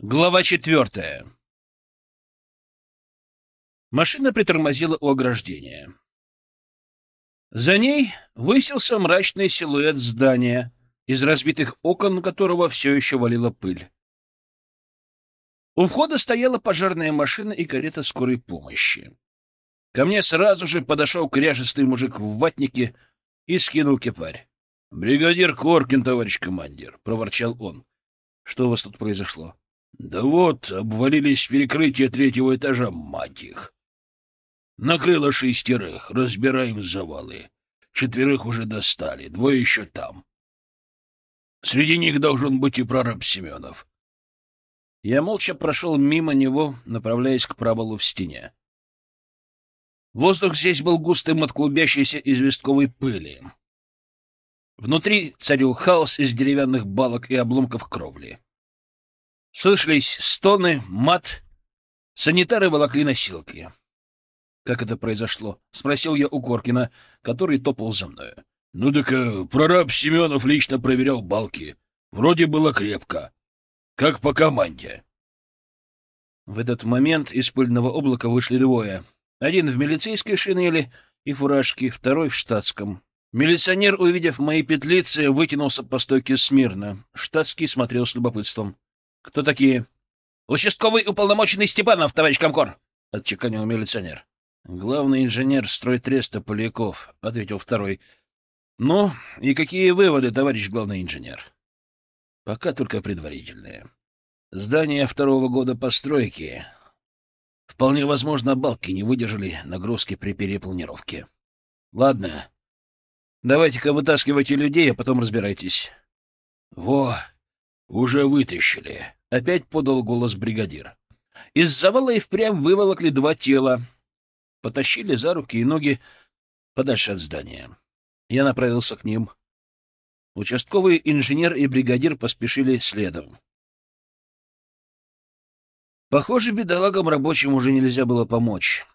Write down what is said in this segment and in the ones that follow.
Глава четвертая. Машина притормозила у ограждения. За ней высился мрачный силуэт здания, из разбитых окон которого все еще валила пыль. У входа стояла пожарная машина и карета скорой помощи. Ко мне сразу же подошел кряжестый мужик в ватнике и скинул кепарь. — Бригадир Коркин, товарищ командир, — проворчал он. — Что у вас тут произошло? Да вот, обвалились перекрытия третьего этажа, мать их. Накрыло шестерых, разбираем завалы. Четверых уже достали, двое еще там. Среди них должен быть и прораб Семенов. Я молча прошел мимо него, направляясь к провалу в стене. Воздух здесь был густым от клубящейся известковой пыли. Внутри царил хаос из деревянных балок и обломков кровли. Слышались стоны, мат. Санитары волокли носилки. «Как это произошло?» — спросил я у Коркина, который топал за мною. «Ну так э, прораб Семенов лично проверял балки. Вроде было крепко. Как по команде». В этот момент из пыльного облака вышли двое. Один в милицейской шинели и фуражке, второй в штатском. Милиционер, увидев мои петлицы, вытянулся по стойке смирно. Штатский смотрел с любопытством. «Кто такие?» «Участковый уполномоченный Степанов, товарищ Комкор», — отчеканил милиционер. «Главный инженер стройтреста Поляков», — ответил второй. «Ну, и какие выводы, товарищ главный инженер?» «Пока только предварительные. Здание второго года постройки. Вполне возможно, балки не выдержали нагрузки при перепланировке. Ладно, давайте-ка вытаскивайте людей, а потом разбирайтесь». «Во!» «Уже вытащили», — опять подал голос бригадир. Из завала и впрямь выволокли два тела. Потащили за руки и ноги подальше от здания. Я направился к ним. Участковый инженер и бригадир поспешили следом. Похоже, бедолагам рабочим уже нельзя было помочь.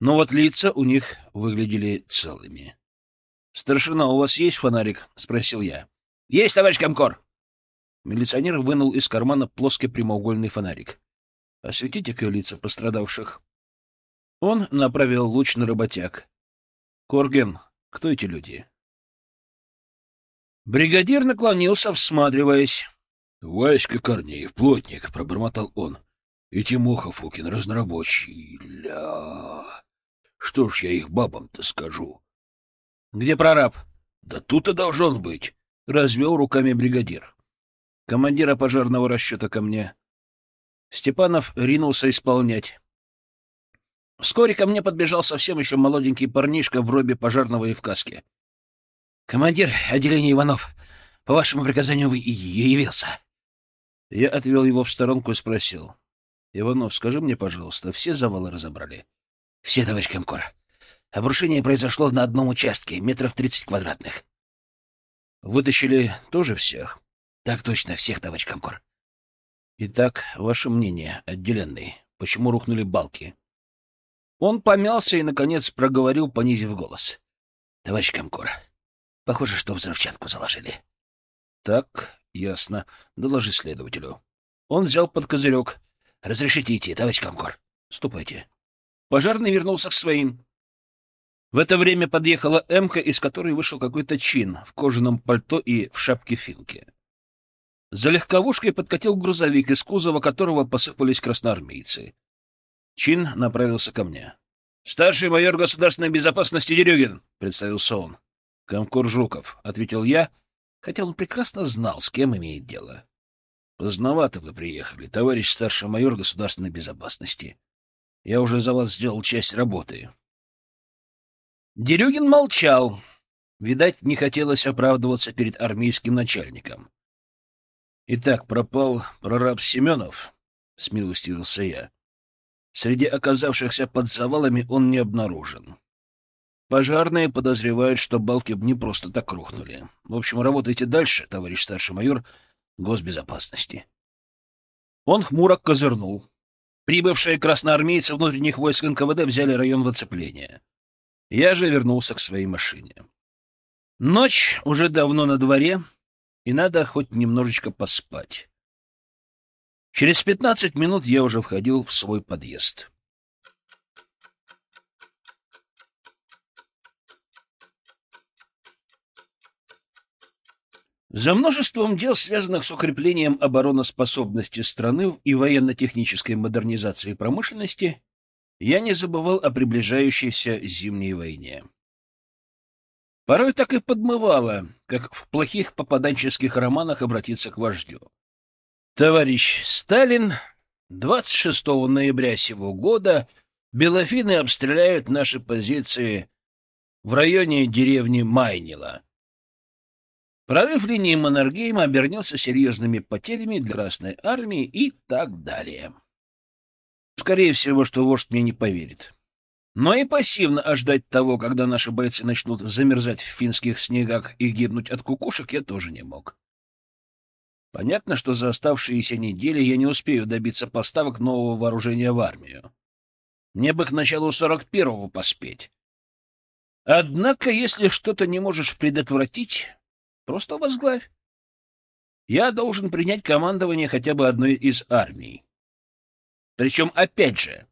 Но вот лица у них выглядели целыми. — Старшина, у вас есть фонарик? — спросил я. — Есть, товарищ Комкор. Милиционер вынул из кармана плоский прямоугольный фонарик. «Осветите-ка лица пострадавших». Он направил луч на работяг. «Корген, кто эти люди?» Бригадир наклонился, всматриваясь. «Васька Корнеев, плотник», — пробормотал он. «И Тимоха Фукин, разнорабочий. Ля... Что ж я их бабам-то скажу?» «Где прораб?» «Да тут и должен быть», — развел руками бригадир командира пожарного расчета ко мне. Степанов ринулся исполнять. Вскоре ко мне подбежал совсем еще молоденький парнишка в робе пожарного и в каске. — Командир отделения Иванов, по вашему приказанию вы и явился. Я отвел его в сторонку и спросил. — Иванов, скажи мне, пожалуйста, все завалы разобрали? — Все, товарищ Комкор. Обрушение произошло на одном участке, метров тридцать квадратных. — Вытащили тоже всех? Так точно, всех, товарищ Комкор. Итак, ваше мнение, отделенный, почему рухнули балки? Он помялся и, наконец, проговорил, понизив голос. Товарищ Комкор, похоже, что взрывчатку заложили. Так, ясно. Доложи следователю. Он взял под козырек. Разрешите идти, товарищ Комкор. Ступайте. Пожарный вернулся к своим. В это время подъехала Эмка, из которой вышел какой-то чин в кожаном пальто и в шапке финки. За легковушкой подкатил грузовик, из кузова которого посыпались красноармейцы. Чин направился ко мне. — Старший майор государственной безопасности Дерюгин, — представился он. — Комкор Жуков, — ответил я, хотя он прекрасно знал, с кем имеет дело. — Поздновато вы приехали, товарищ старший майор государственной безопасности. Я уже за вас сделал часть работы. Дерюгин молчал. Видать, не хотелось оправдываться перед армейским начальником. Итак, пропал прораб Семенов, — смилостивился я. Среди оказавшихся под завалами он не обнаружен. Пожарные подозревают, что балки не просто так рухнули. В общем, работайте дальше, товарищ старший майор госбезопасности. Он хмуро козырнул. Прибывшие красноармейцы внутренних войск НКВД взяли район в оцепление. Я же вернулся к своей машине. Ночь уже давно на дворе, и надо хоть немножечко поспать. Через пятнадцать минут я уже входил в свой подъезд. За множеством дел, связанных с укреплением обороноспособности страны и военно-технической модернизацией промышленности, я не забывал о приближающейся зимней войне. Порой так и подмывало, как в плохих попаданческих романах обратиться к вождю. Товарищ Сталин, 26 ноября сего года белофины обстреляют наши позиции в районе деревни Майнила. Прорыв линии Маннергейма обернется серьезными потерями для Красной Армии и так далее. Скорее всего, что вождь мне не поверит. Но и пассивно ожидать того, когда наши бойцы начнут замерзать в финских снегах и гибнуть от кукушек, я тоже не мог. Понятно, что за оставшиеся недели я не успею добиться поставок нового вооружения в армию. Мне бы к началу сорок первого поспеть. Однако, если что-то не можешь предотвратить, Просто возглавь. Я должен принять командование хотя бы одной из армий. Причем, опять же,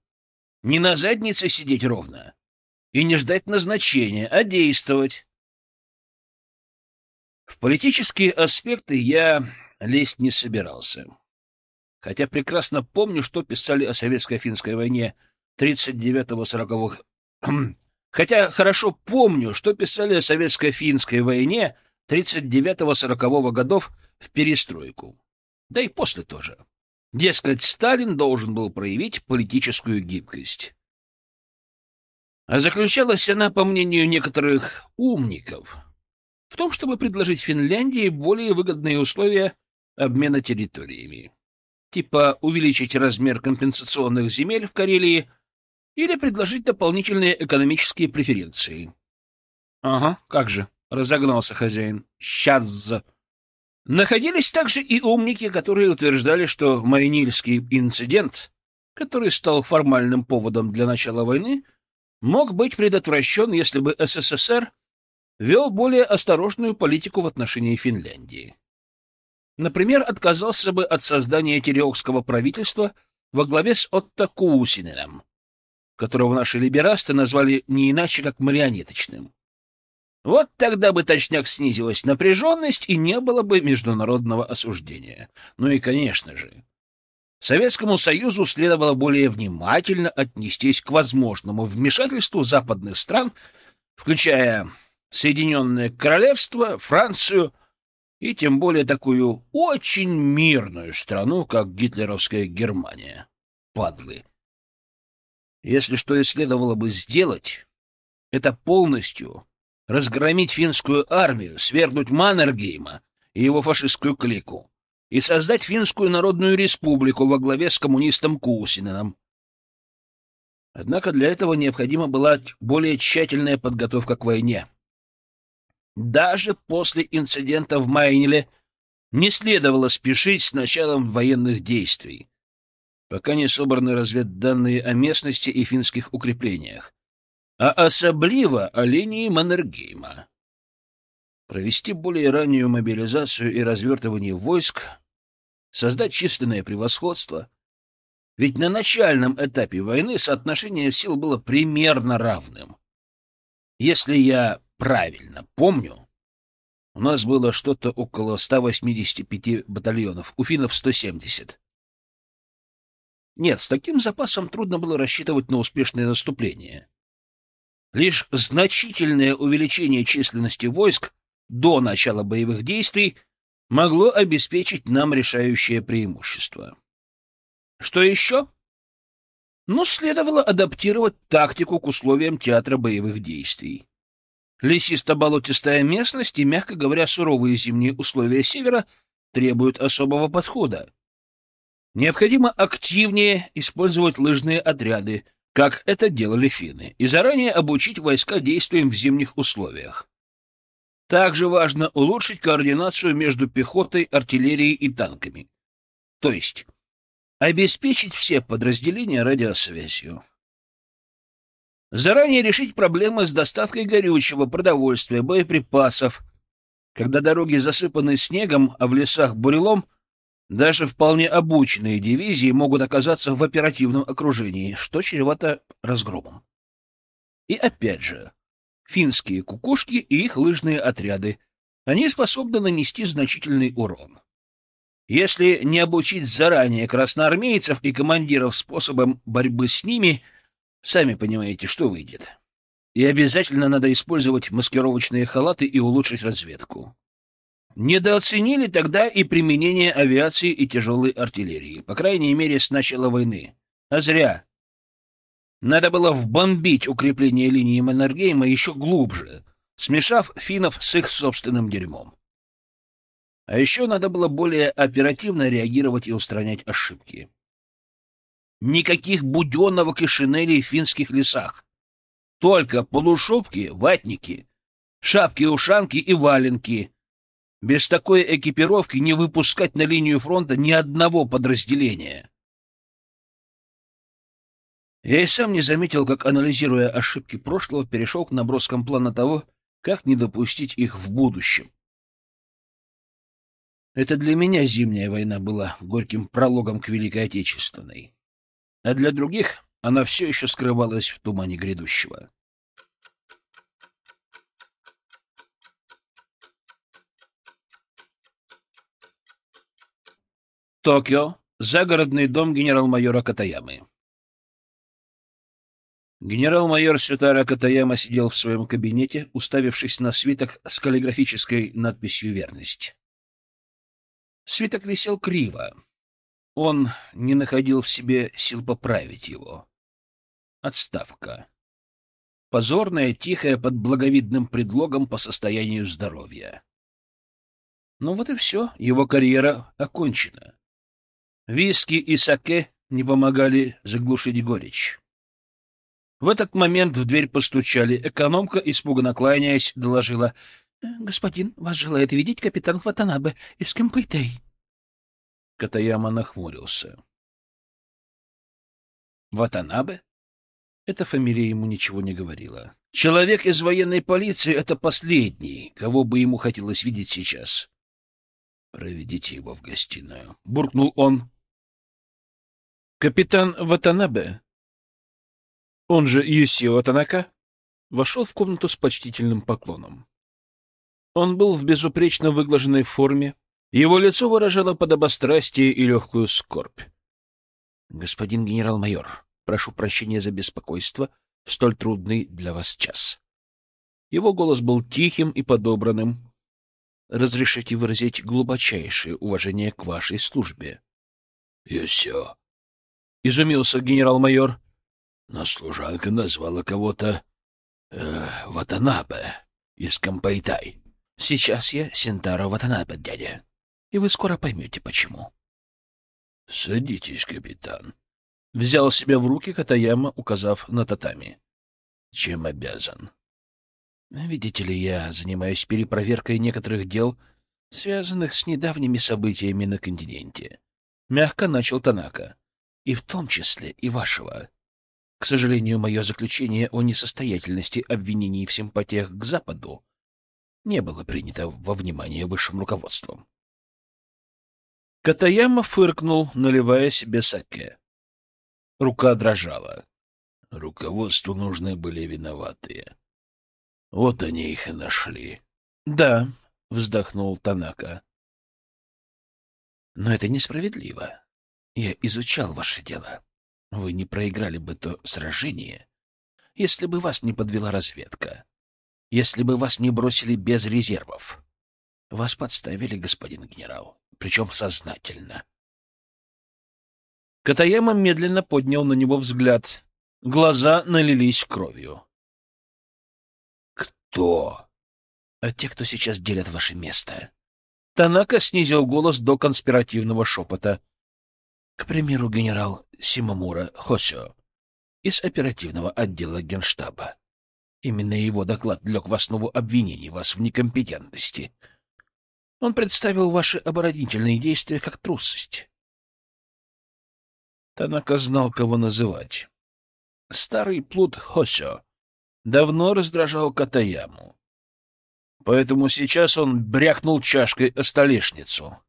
не на заднице сидеть ровно и не ждать назначения, а действовать. В политические аспекты я лезть не собирался. Хотя прекрасно помню, что писали о советско-финской войне 39-40-х. Хотя хорошо помню, что писали о советско-финской войне 39-40 годов в перестройку. Да и после тоже. Дескать, Сталин должен был проявить политическую гибкость. А заключалась она, по мнению некоторых умников, в том, чтобы предложить Финляндии более выгодные условия обмена территориями. Типа увеличить размер компенсационных земель в Карелии или предложить дополнительные экономические преференции. Ага, как же. — разогнался хозяин. «Сейчас!» Находились также и умники, которые утверждали, что Майнильский инцидент, который стал формальным поводом для начала войны, мог быть предотвращен, если бы СССР вел более осторожную политику в отношении Финляндии. Например, отказался бы от создания Тереокского правительства во главе с Отто Куусиненом, которого наши либерасты назвали не иначе, как марионеточным. Вот тогда бы точняк снизилась напряженность и не было бы международного осуждения. Ну и, конечно же, Советскому Союзу следовало более внимательно отнестись к возможному вмешательству западных стран, включая Соединенное Королевство, Францию и тем более такую очень мирную страну, как гитлеровская Германия. Падлы. Если что и следовало бы сделать, это полностью разгромить финскую армию, свергнуть Маннергейма и его фашистскую клику и создать Финскую Народную Республику во главе с коммунистом Кусининым. Однако для этого необходима была более тщательная подготовка к войне. Даже после инцидента в Майнеле не следовало спешить с началом военных действий, пока не собраны разведданные о местности и финских укреплениях а особливо о линии Маннергейма. Провести более раннюю мобилизацию и развертывание войск, создать численное превосходство. Ведь на начальном этапе войны соотношение сил было примерно равным. Если я правильно помню, у нас было что-то около 185 батальонов, у финнов 170. Нет, с таким запасом трудно было рассчитывать на успешное наступление. Лишь значительное увеличение численности войск до начала боевых действий могло обеспечить нам решающее преимущество. Что еще? Ну, следовало адаптировать тактику к условиям театра боевых действий. Лесисто-болотистая местность и, мягко говоря, суровые зимние условия севера требуют особого подхода. Необходимо активнее использовать лыжные отряды, как это делали финны, и заранее обучить войска действиям в зимних условиях. Также важно улучшить координацию между пехотой, артиллерией и танками. То есть обеспечить все подразделения радиосвязью. Заранее решить проблемы с доставкой горючего, продовольствия, боеприпасов. Когда дороги засыпаны снегом, а в лесах бурелом, Даже вполне обученные дивизии могут оказаться в оперативном окружении, что чревато разгромом. И опять же, финские кукушки и их лыжные отряды, они способны нанести значительный урон. Если не обучить заранее красноармейцев и командиров способом борьбы с ними, сами понимаете, что выйдет. И обязательно надо использовать маскировочные халаты и улучшить разведку. Недооценили тогда и применение авиации и тяжелой артиллерии, по крайней мере, с начала войны. А зря. Надо было вбомбить укрепление линии Маннергейма еще глубже, смешав финнов с их собственным дерьмом. А еще надо было более оперативно реагировать и устранять ошибки. Никаких буденовок и шинелей в финских лесах. Только полушубки, ватники, шапки-ушанки и валенки — без такой экипировки не выпускать на линию фронта ни одного подразделения. Я и сам не заметил, как, анализируя ошибки прошлого, перешел к наброскам плана того, как не допустить их в будущем. Это для меня зимняя война была горьким прологом к Великой Отечественной, а для других она все еще скрывалась в тумане грядущего. Токио. Загородный дом генерал-майора Катаямы. Генерал-майор Сютара Катаяма сидел в своем кабинете, уставившись на свиток с каллиграфической надписью «Верность». Свиток висел криво. Он не находил в себе сил поправить его. Отставка. Позорная, тихая, под благовидным предлогом по состоянию здоровья. Ну вот и все, его карьера окончена. Виски и саке не помогали заглушить горечь. В этот момент в дверь постучали. Экономка, испуганно кланяясь, доложила. — Господин, вас желает видеть капитан Ватанабе из Кэмпэйтэй. Катаяма нахмурился. Ватанабе? Эта фамилия ему ничего не говорила. Человек из военной полиции — это последний, кого бы ему хотелось видеть сейчас. — Проведите его в гостиную, — буркнул он. Капитан Ватанабе, он же Юсио Танака, вошел в комнату с почтительным поклоном. Он был в безупречно выглаженной форме, его лицо выражало подобострастие и легкую скорбь. — Господин генерал-майор, прошу прощения за беспокойство в столь трудный для вас час. Его голос был тихим и подобранным. Разрешите выразить глубочайшее уважение к вашей службе. — Юсио, — изумился генерал-майор. Но служанка назвала кого-то э, Ватанабе из Кампайтай. Сейчас я Синтаро Ватанабе, дядя, и вы скоро поймете, почему. — Садитесь, капитан. Взял себя в руки Катаяма, указав на татами. — Чем обязан? — Видите ли, я занимаюсь перепроверкой некоторых дел, связанных с недавними событиями на континенте. Мягко начал Танака и в том числе и вашего. К сожалению, мое заключение о несостоятельности обвинений в симпатиях к Западу не было принято во внимание высшим руководством. Катаяма фыркнул, наливая себе саке. Рука дрожала. Руководству нужны были виноватые. Вот они их и нашли. — Да, — вздохнул Танака. — Но это несправедливо. Я изучал ваше дело. Вы не проиграли бы то сражение, если бы вас не подвела разведка, если бы вас не бросили без резервов. Вас подставили, господин генерал, причем сознательно. Катаяма медленно поднял на него взгляд. Глаза налились кровью. «Кто?» «А те, кто сейчас делят ваше место». Танака снизил голос до конспиративного шепота. К примеру, генерал Симамура Хосё из оперативного отдела Генштаба. Именно его доклад лег в основу обвинений вас в некомпетентности. Он представил ваши оборонительные действия как трусость. Танака знал, кого называть. Старый плут Хосё давно раздражал Катаяму. Поэтому сейчас он брякнул чашкой о столешницу.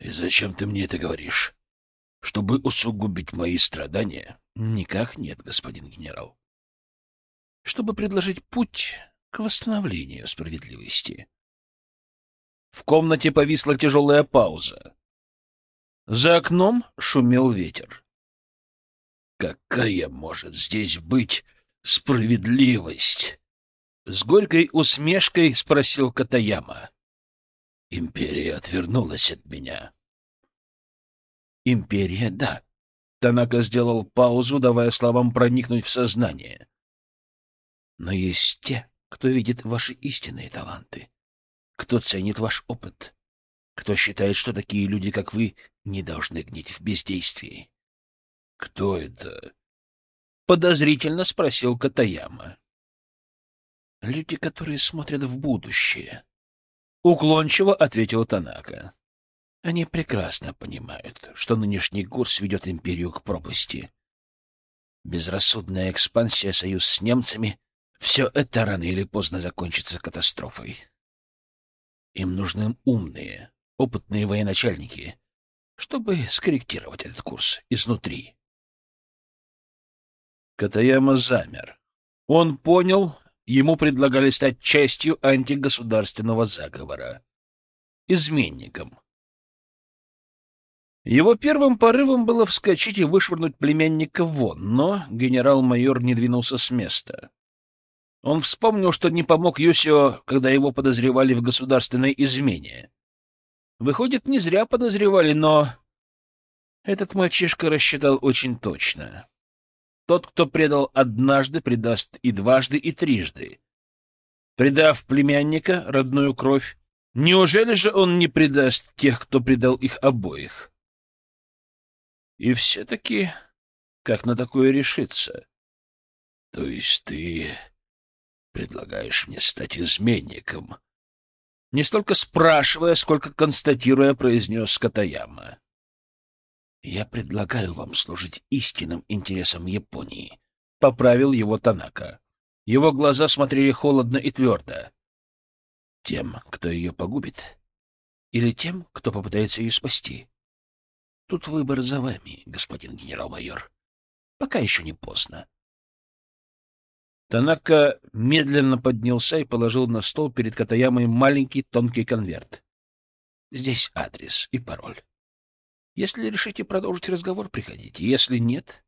И зачем ты мне это говоришь? Чтобы усугубить мои страдания? Никак нет, господин генерал. Чтобы предложить путь к восстановлению справедливости. В комнате повисла тяжелая пауза. За окном шумел ветер. Какая может здесь быть справедливость? С горькой усмешкой спросил Катаяма. Империя отвернулась от меня. Империя, да. Танака сделал паузу, давая словам проникнуть в сознание. Но есть те, кто видит ваши истинные таланты, кто ценит ваш опыт, кто считает, что такие люди, как вы, не должны гнить в бездействии. — Кто это? — подозрительно спросил Катаяма. — Люди, которые смотрят в будущее, — уклончиво ответил Танака. Они прекрасно понимают, что нынешний курс ведет империю к пропасти. Безрассудная экспансия, союз с немцами — все это рано или поздно закончится катастрофой. Им нужны умные, опытные военачальники, чтобы скорректировать этот курс изнутри. Катаяма замер. Он понял, ему предлагали стать частью антигосударственного заговора. Изменником. Его первым порывом было вскочить и вышвырнуть племянника вон, но генерал-майор не двинулся с места. Он вспомнил, что не помог Юсио, когда его подозревали в государственной измене. Выходит, не зря подозревали, но... Этот мальчишка рассчитал очень точно. Тот, кто предал однажды, предаст и дважды, и трижды. Предав племянника, родную кровь, неужели же он не предаст тех, кто предал их обоих? И все-таки как на такое решиться? — То есть ты предлагаешь мне стать изменником? Не столько спрашивая, сколько констатируя, произнес Катаяма. «Я предлагаю вам служить истинным интересам Японии», — поправил его Танака. Его глаза смотрели холодно и твердо. «Тем, кто ее погубит, или тем, кто попытается ее спасти? Тут выбор за вами, господин генерал-майор. Пока еще не поздно». Танака медленно поднялся и положил на стол перед Катаямой маленький тонкий конверт. «Здесь адрес и пароль. Если решите продолжить разговор, приходите. Если нет...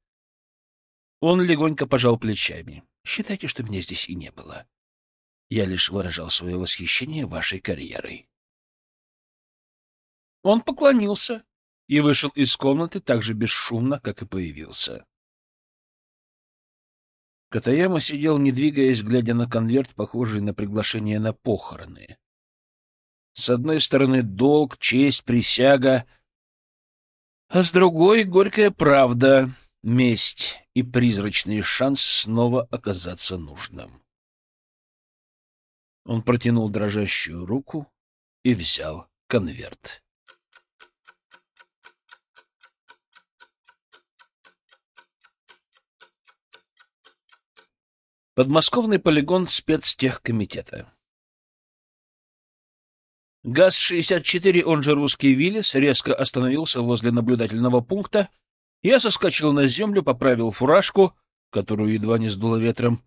Он легонько пожал плечами. Считайте, что меня здесь и не было. Я лишь выражал свое восхищение вашей карьерой. Он поклонился и вышел из комнаты так же бесшумно, как и появился. Катаяма сидел, не двигаясь, глядя на конверт, похожий на приглашение на похороны. С одной стороны долг, честь, присяга — а с другой — горькая правда, месть и призрачный шанс снова оказаться нужным. Он протянул дрожащую руку и взял конверт. Подмосковный полигон спецтехкомитета. ГАЗ-64, он же русский Виллис, резко остановился возле наблюдательного пункта. Я соскочил на землю, поправил фуражку, которую едва не сдуло ветром.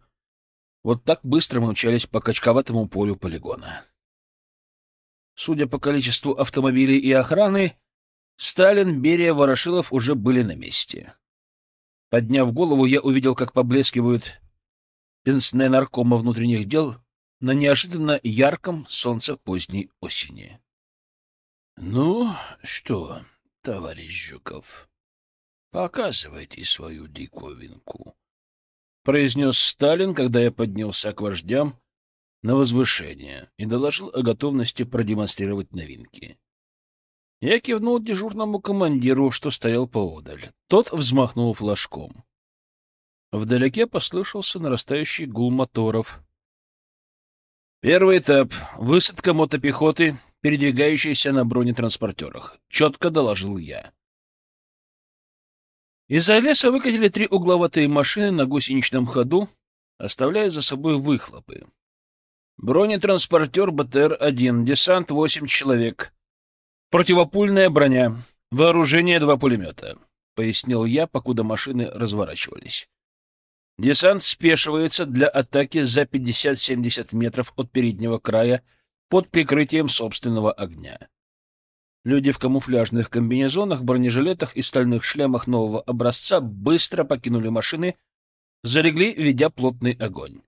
Вот так быстро мы мчались по качковатому полю полигона. Судя по количеству автомобилей и охраны, Сталин, Берия, Ворошилов уже были на месте. Подняв голову, я увидел, как поблескивают пенсне наркома внутренних дел на неожиданно ярком солнце поздней осени. — Ну что, товарищ Жуков, показывайте свою диковинку, — произнес Сталин, когда я поднялся к вождям на возвышение и доложил о готовности продемонстрировать новинки. Я кивнул дежурному командиру, что стоял поодаль. Тот взмахнул флажком. Вдалеке послышался нарастающий гул моторов — Первый этап — высадка мотопехоты, передвигающейся на бронетранспортерах. Четко доложил я. Из-за леса выкатили три угловатые машины на гусеничном ходу, оставляя за собой выхлопы. Бронетранспортер БТР-1, десант 8 человек. Противопульная броня. Вооружение два пулемета, — пояснил я, покуда машины разворачивались. Десант спешивается для атаки за 50-70 метров от переднего края под прикрытием собственного огня. Люди в камуфляжных комбинезонах, бронежилетах и стальных шлемах нового образца быстро покинули машины, залегли, ведя плотный огонь.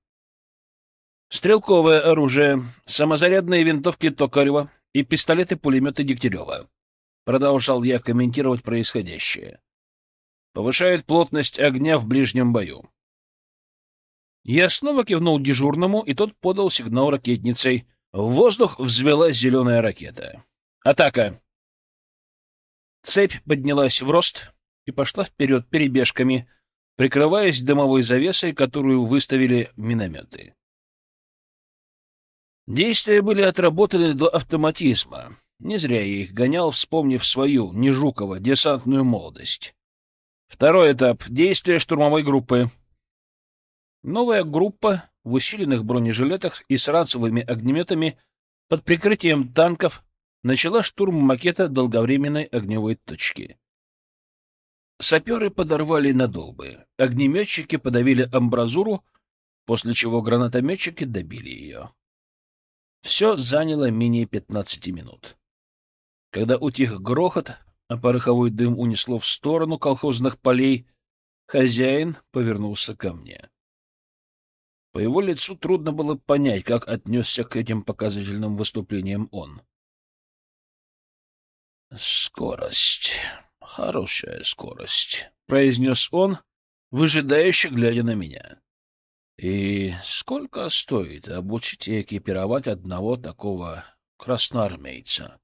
Стрелковое оружие, самозарядные винтовки Токарева и пистолеты-пулеметы Дегтярева. Продолжал я комментировать происходящее. Повышает плотность огня в ближнем бою. Я снова кивнул дежурному, и тот подал сигнал ракетницей. В воздух взвелась зеленая ракета. «Атака!» Цепь поднялась в рост и пошла вперед перебежками, прикрываясь дымовой завесой, которую выставили минометы. Действия были отработаны до автоматизма. Не зря я их гонял, вспомнив свою, не Жукова, десантную молодость. Второй этап — действия штурмовой группы. Новая группа в усиленных бронежилетах и с ранцевыми огнеметами под прикрытием танков начала штурм макета долговременной огневой точки. Саперы подорвали надолбы, огнеметчики подавили амбразуру, после чего гранатометчики добили ее. Все заняло менее пятнадцати минут. Когда утих грохот, а пороховой дым унесло в сторону колхозных полей, хозяин повернулся ко мне. По его лицу трудно было понять, как отнесся к этим показательным выступлениям он. «Скорость. Хорошая скорость», — произнес он, выжидающе глядя на меня. «И сколько стоит обучить и экипировать одного такого красноармейца?»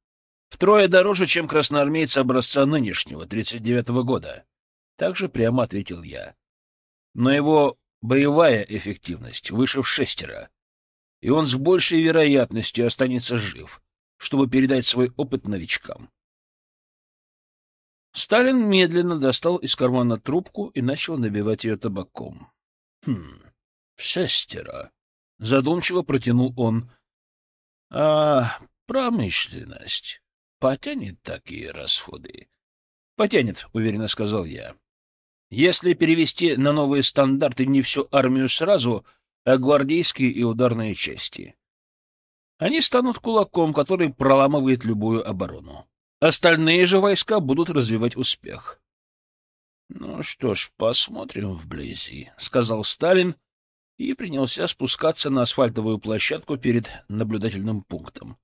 «Втрое дороже, чем красноармейца образца нынешнего, тридцать девятого года», — также прямо ответил я. «Но его боевая эффективность выше в шестеро, и он с большей вероятностью останется жив, чтобы передать свой опыт новичкам. Сталин медленно достал из кармана трубку и начал набивать ее табаком. — Хм, шестеро. Задумчиво протянул он. — А промышленность потянет такие расходы? — Потянет, — уверенно сказал я. — Если перевести на новые стандарты не всю армию сразу, а гвардейские и ударные части. Они станут кулаком, который проламывает любую оборону. Остальные же войска будут развивать успех. — Ну что ж, посмотрим вблизи, — сказал Сталин и принялся спускаться на асфальтовую площадку перед наблюдательным пунктом.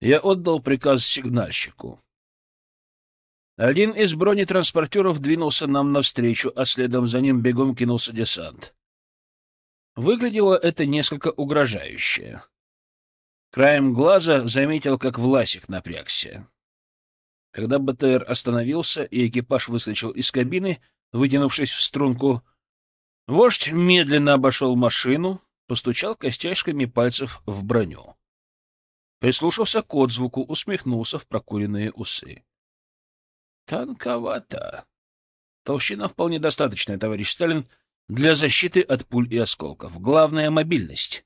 Я отдал приказ сигнальщику. Один из бронетранспортеров двинулся нам навстречу, а следом за ним бегом кинулся десант. Выглядело это несколько угрожающе. Краем глаза заметил, как Власик напрягся. Когда БТР остановился и экипаж выскочил из кабины, вытянувшись в струнку, вождь медленно обошел машину, постучал костяшками пальцев в броню. Прислушался к отзвуку, усмехнулся в прокуренные усы. «Танковато. Толщина вполне достаточная, товарищ Сталин, для защиты от пуль и осколков. Главное — мобильность».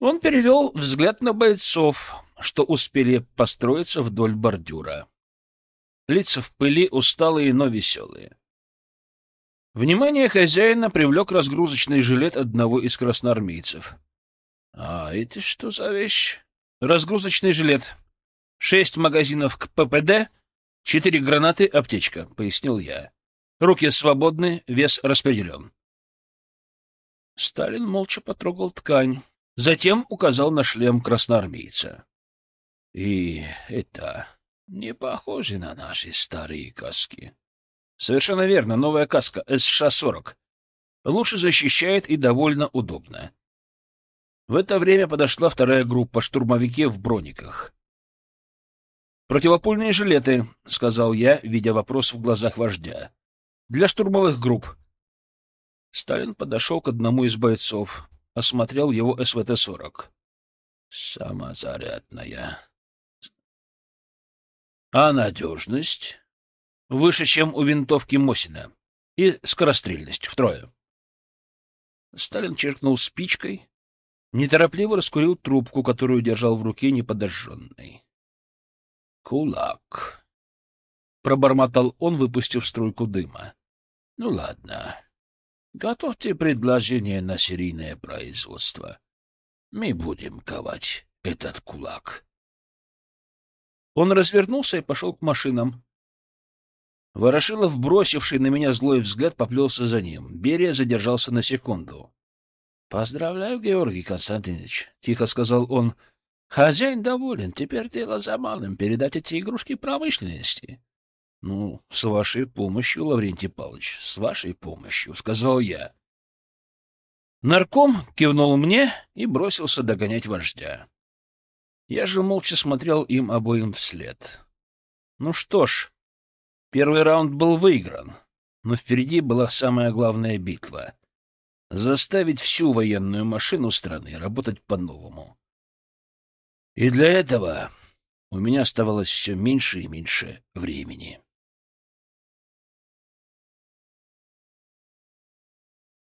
Он перевел взгляд на бойцов, что успели построиться вдоль бордюра. Лица в пыли, усталые, но веселые. Внимание хозяина привлек разгрузочный жилет одного из красноармейцев. — А это что за вещь? — Разгрузочный жилет. Шесть магазинов к ППД, четыре гранаты, аптечка, — пояснил я. Руки свободны, вес распределен. Сталин молча потрогал ткань, затем указал на шлем красноармейца. И это не похоже на наши старые каски. Совершенно верно, новая каска СШ-40. Лучше защищает и довольно удобно. В это время подошла вторая группа штурмовики в брониках. «Противопульные жилеты», — сказал я, видя вопрос в глазах вождя. «Для штурмовых групп». Сталин подошел к одному из бойцов, осмотрел его СВТ-40. «Самозарядная», а надежность? Выше, чем у винтовки Мосина. И скорострельность втрое. Сталин черкнул спичкой, неторопливо раскурил трубку, которую держал в руке неподожженной. Кулак. Пробормотал он, выпустив струйку дыма. Ну ладно. Готовьте предложение на серийное производство. Мы будем ковать этот кулак. Он развернулся и пошел к машинам. Ворошилов, бросивший на меня злой взгляд, поплелся за ним. Берия задержался на секунду. — Поздравляю, Георгий Константинович, — тихо сказал он. — Хозяин доволен. Теперь дело за малым — передать эти игрушки промышленности. — Ну, с вашей помощью, Лаврентий Павлович, с вашей помощью, — сказал я. Нарком кивнул мне и бросился догонять вождя. Я же молча смотрел им обоим вслед. Ну что ж, первый раунд был выигран, но впереди была самая главная битва — заставить всю военную машину страны работать по-новому. И для этого у меня оставалось все меньше и меньше времени.